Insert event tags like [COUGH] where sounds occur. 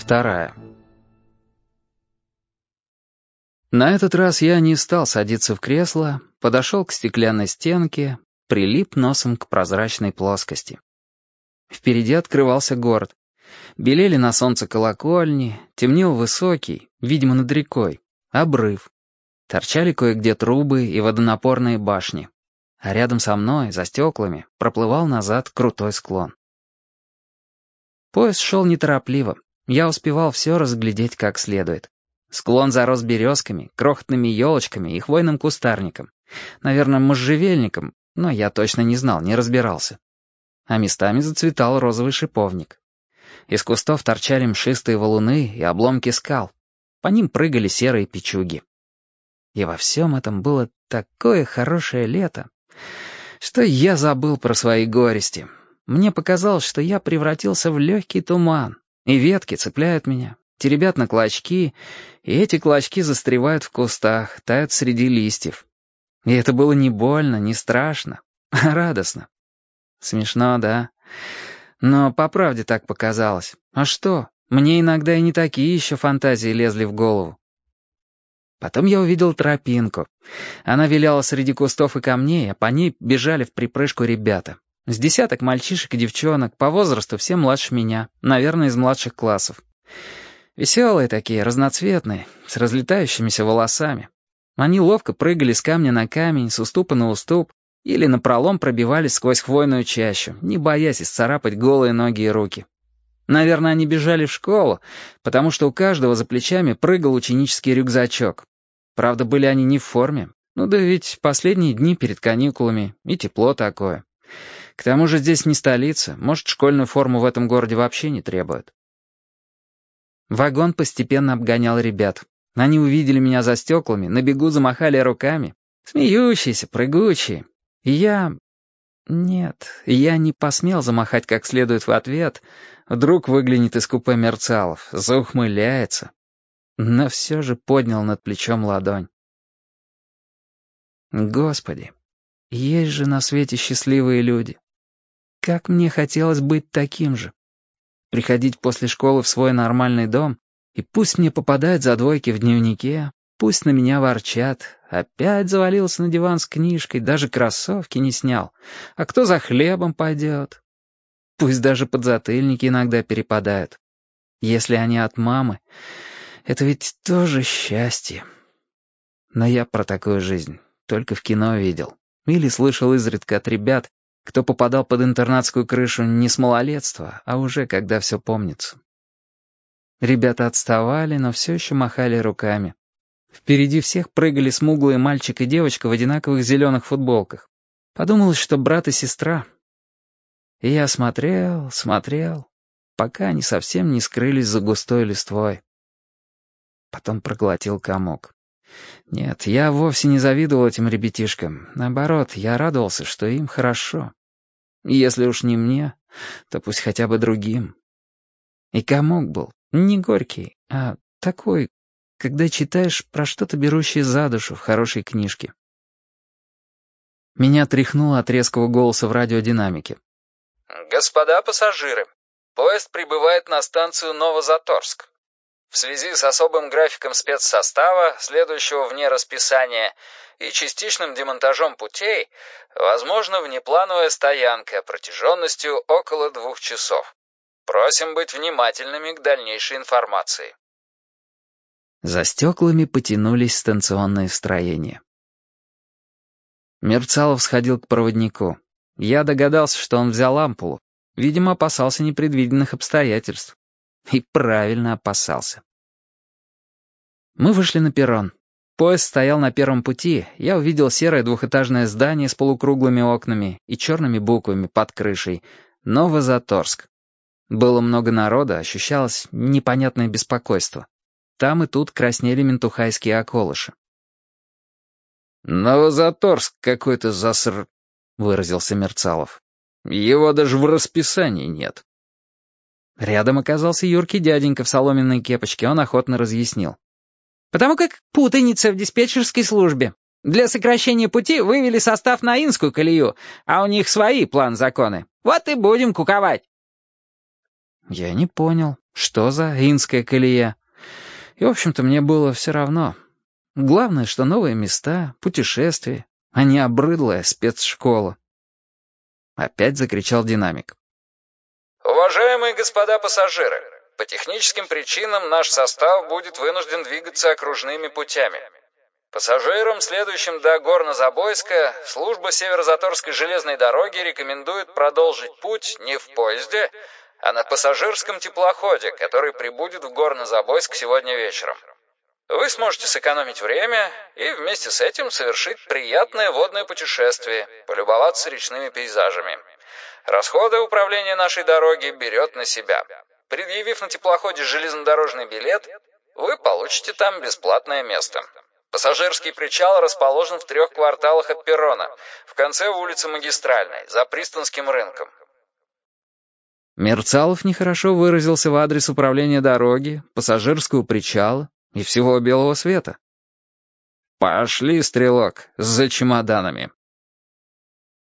Вторая На этот раз я не стал садиться в кресло, подошел к стеклянной стенке, прилип носом к прозрачной плоскости. Впереди открывался город. Белели на солнце колокольни, темнел высокий, видимо, над рекой, обрыв. Торчали кое-где трубы и водонапорные башни. А рядом со мной, за стеклами, проплывал назад крутой склон. Поезд шел неторопливо. Я успевал все разглядеть как следует. Склон зарос березками, крохотными елочками и хвойным кустарником. Наверное, можжевельником, но я точно не знал, не разбирался. А местами зацветал розовый шиповник. Из кустов торчали мшистые валуны и обломки скал. По ним прыгали серые печуги. И во всем этом было такое хорошее лето, что я забыл про свои горести. Мне показалось, что я превратился в легкий туман, и ветки цепляют меня, теребят на клочки, и эти клочки застревают в кустах, тают среди листьев. И это было не больно, не страшно, [LAUGHS] а радостно. Смешно, да? Но по правде так показалось. А что? Мне иногда и не такие еще фантазии лезли в голову. Потом я увидел тропинку. Она виляла среди кустов и камней, а по ней бежали в припрыжку ребята. С десяток мальчишек и девчонок, по возрасту все младше меня, наверное, из младших классов. Веселые такие, разноцветные, с разлетающимися волосами. Они ловко прыгали с камня на камень, с уступа на уступ, или напролом пробивались сквозь хвойную чащу, не боясь исцарапать голые ноги и руки. Наверное, они бежали в школу, потому что у каждого за плечами прыгал ученический рюкзачок. Правда, были они не в форме. Ну да ведь последние дни перед каникулами, и тепло такое. К тому же здесь не столица, может, школьную форму в этом городе вообще не требуют. Вагон постепенно обгонял ребят. Они увидели меня за стеклами, на бегу замахали руками. Смеющиеся, прыгучие. И я... Нет, я не посмел замахать как следует в ответ. Вдруг выглянет из купе Мерцалов, заухмыляется. Но все же поднял над плечом ладонь. Господи, есть же на свете счастливые люди. Как мне хотелось быть таким же. Приходить после школы в свой нормальный дом, и пусть мне попадают за двойки в дневнике, пусть на меня ворчат, опять завалился на диван с книжкой, даже кроссовки не снял. А кто за хлебом пойдет? Пусть даже подзатыльники иногда перепадают. Если они от мамы, это ведь тоже счастье. Но я про такую жизнь только в кино видел. Или слышал изредка от ребят, кто попадал под интернатскую крышу не с малолетства, а уже когда все помнится. Ребята отставали, но все еще махали руками. Впереди всех прыгали смуглые мальчик и девочка в одинаковых зеленых футболках. Подумалось, что брат и сестра. И я смотрел, смотрел, пока они совсем не скрылись за густой листвой. Потом проглотил комок. Нет, я вовсе не завидовал этим ребятишкам. Наоборот, я радовался, что им хорошо. Если уж не мне, то пусть хотя бы другим. И комок был не горький, а такой, когда читаешь про что-то берущее за душу в хорошей книжке. Меня тряхнуло от резкого голоса в радиодинамике. «Господа пассажиры, поезд прибывает на станцию Новозаторск. В связи с особым графиком спецсостава, следующего вне расписания, и частичным демонтажом путей, возможно внеплановая стоянка протяженностью около двух часов. Просим быть внимательными к дальнейшей информации. За стеклами потянулись станционные строения. Мерцалов сходил к проводнику. Я догадался, что он взял ампулу. Видимо, опасался непредвиденных обстоятельств. И правильно опасался. Мы вышли на перрон. Поезд стоял на первом пути, я увидел серое двухэтажное здание с полукруглыми окнами и черными буквами под крышей «Новозаторск». Было много народа, ощущалось непонятное беспокойство. Там и тут краснели ментухайские околыши. «Новозаторск какой-то заср...» — выразился Мерцалов. «Его даже в расписании нет». Рядом оказался юркий дяденька в соломенной кепочке, он охотно разъяснил. «Потому как путаница в диспетчерской службе. Для сокращения пути вывели состав на инскую колею, а у них свои план-законы. Вот и будем куковать». Я не понял, Что за инская колея? И, в общем-то, мне было все равно. Главное, что новые места, путешествия, а не обрыдлая спецшкола. Опять закричал динамик. «Уважаемые господа пассажиры, по техническим причинам наш состав будет вынужден двигаться окружными путями. Пассажирам, следующим до Горно-Забойска, служба Северо-Заторской железной дороги рекомендует продолжить путь не в поезде, а на пассажирском теплоходе, который прибудет в Горно-Забойск сегодня вечером. Вы сможете сэкономить время и вместе с этим совершить приятное водное путешествие, полюбоваться речными пейзажами. Расходы управления нашей дороги берет на себя. Предъявив на теплоходе железнодорожный билет, вы получите там бесплатное место. Пассажирский причал расположен в трех кварталах от перрона, в конце улицы Магистральной, за Пристанским рынком. Мерцалов нехорошо выразился в адрес управления дороги, пассажирского причала и всего белого света. «Пошли, стрелок, за чемоданами»,